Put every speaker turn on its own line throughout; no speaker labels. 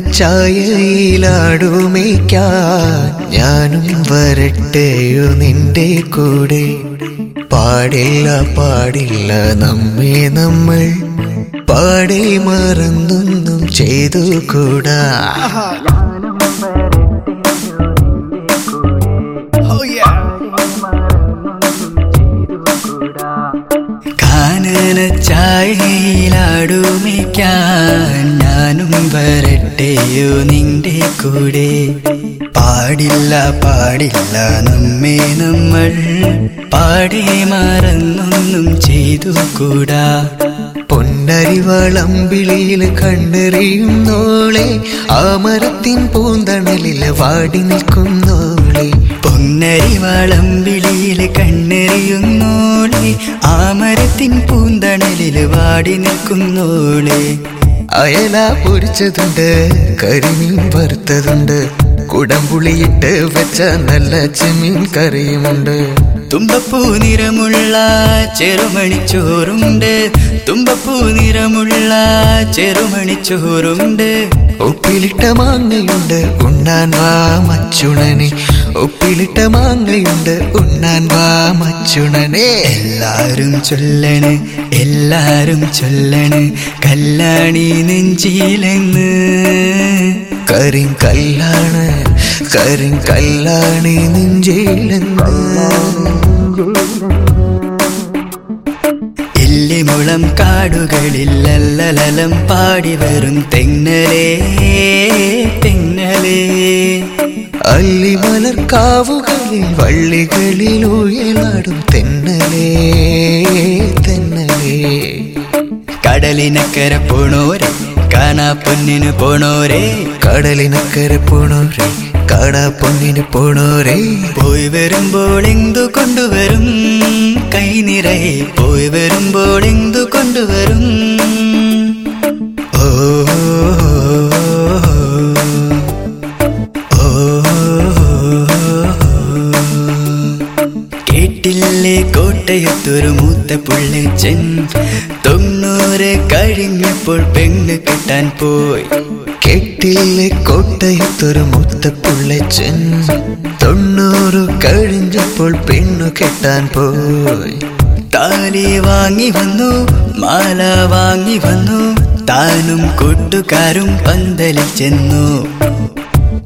ചായയിലാടുമേക്കാൻ ഞാനും വരട്ടെയോ നിന്റെ കൂടെ. പാടില്ല പാടില്ല നമ്മെ നമ്മൾ. പാടി മറന്നൊന്നും ചെയ്തു കൂടാ വരട്ടെയോ നിന്റെ കൂടെ. പാടില്ല പാടില്ല നമ്മേ നമ്മൾ. പാടി മറന്നൊന്നും ചെയ്തു കൂടാ പൊന്നരിവളമ്പിളിയിൽ കണ്ടെറിയുന്നോളെ. ആ മരത്തിൻ പൂന്തണലിൽ വാടി നിൽക്കുന്നോളെ. പൊന്നരിവളമ്പിളിയിൽ കണ്ണെറിയുന്നോളെ ആ മരത്തിൻ പൂന്തണലിൽ വാടി നിൽക്കുന്നോളെ. അയല പൊരിച്ചതുണ്ട് കരിമീൻ വറുത്തതുണ്ട് കുടംപുളിയിട്ട് വെച്ച നല്ല ചെമ്മീൻ കറിയുമുണ്ട്. തുമ്പപ്പൂ നിറമുള്ള ചെറുമണിച്ചോറുണ്ട്. തുമ്പപ്പൂ നിറമുള്ള ചെറുമണിച്ചോറുണ്ട്. ഉപ്പിലിട്ട മാങ്ങയുണ്ട് ഉണ്ണാൻ വാ മച്ചുണനെ. ഒപ്പിലിട്ട മാങ്ങയുണ്ട് ഉണ്ണാൻ വാ മച്ചുണനെ. എല്ലാരും ചൊല്ലണ് എല്ലാരും ചൊല്ലണ്. കല്ലാണി നെഞ്ചിലെന്ന്. കരിം കല്ലാണ് കരിം കല്ലാണി നെഞ്ചിലെന്ന്. കാടുകളിൽ പാടി വരും തെങ്ങലേ തെങ്ങലേ. അല്ലിമലർ കാവുകളിൽ വള്ളികളിൽ ഉയലാടും തെന്നലേ തെന്നലേ കടലിനക്കര പോണോരെ കാണാ പൊന്നിന് പോണോരെ. കടലിനക്കര പോണോരെ കാണാ പൊന്നിന് പോണോരെ. പോയി വരുമ്പോൾ എന്തു കൊണ്ടുവരും കൈ നിറയെ പോയി വരുമ്പോൾ എന്തു കൊണ്ടുവരും? ഓ കേട്ടില്ലേ കോട്ടയത്തൊരു മൂത്ത പുള്ളിച്ചൻ തൊണ്ണൂറ് കഴിഞ്ഞപ്പോൾ പെണ്ണ് കിട്ടാൻ പോയി. കേട്ടില്ലേ കോട്ടയത്തൊരു മൂത്ത പുള്ളിച്ചൻ തൊണ്ണൂറ് കഴിഞ്ഞപ്പോൾ പെണ്ണു കെട്ടാൻ പോയി. താലി വാങ്ങി വന്നു മാല വാങ്ങി വന്നു. താനും കൂട്ടുകാരും പന്തലിൽ ചെന്നു.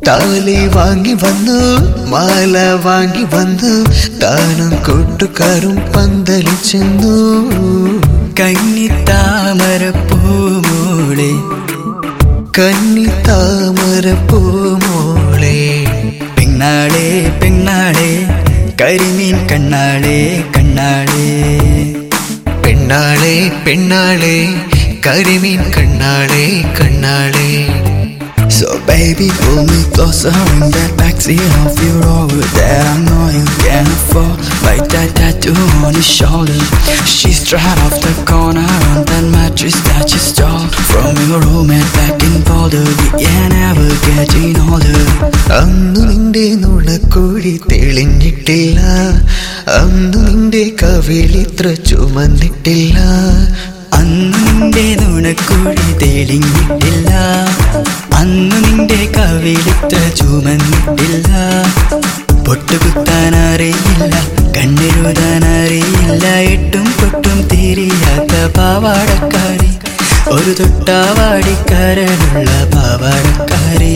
താലി വാങ്ങി വന്നു മാല വാങ്ങി വന്നു. താനും കൂട്ടുകാരും പന്തലിൽ ചെന്നു. കന്നി താമര പൂമോളെ കന്നി താമര പൂമോളെ പെണ്ണാളെ പെണ്ണാളെ കരിമീൻ കണ്ണാളെ കണ്ണാളെ പെണ്ണാളെ പെണ്ണാളെ കരിമീൻ കണ്ണാളെ കണ്ണാളെ
So baby, pull me closer in that backseat of your Rover that I know you can afford. Like that tattoo on his shoulder. She's right off the corner on that mattress that you stole from your roommate back in Boulder. We ain't ever getting older.
തെളിഞ്ഞിട്ടില്ല അന്നു നിന്റെ കവിളിത്ര ചുമന്നിട്ടില്ല.
അന്ന് നിന്റെ നുണക്കുഴി തെളിഞ്ഞിട്ടില്ല. അന്ന് നിന്റെ കവിളിത്ര ചുമന്നിട്ടില്ല. പൊട്ടുകുത്താൻ അറിയില്ല കണ്ണെഴുതാൻ അറിയില്ല എട്ടും പൊട്ടും തിരിയാത്ത പാവാടക്കാരി. ഒരു തൊട്ടാവാടിക്കാരനുള്ള പാവാടക്കാരി.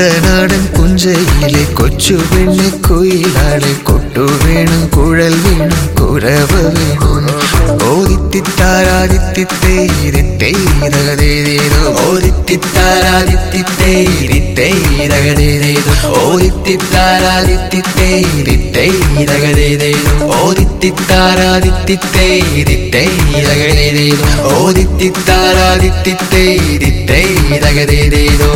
കുട്ടനാടൻ കുഞ്ചയിലെ കൊച്ചു പെണ്ണ് കുയിലാളെ കൊട്ടു വേണം കുഴൽ വീണും കുരവ് വീണും. ഓരിത്തിത്താരാദിത്തിത്തേരിത്തേതകതേതേതു
ഓരിത്തിത്താരാദിത്തിത്തേരിത്തേതകതേതേതു ഓരിത്തിത്താരാദിത്തിത്തേരിത്തേതകതേതേതു ഓരിത്തിത്താരാദിത്തിത്തേരിത്തേതകതേതേതു ഓരിത്തിത്താരാദിത്തിത്തേരിത്തേതകതേതേതു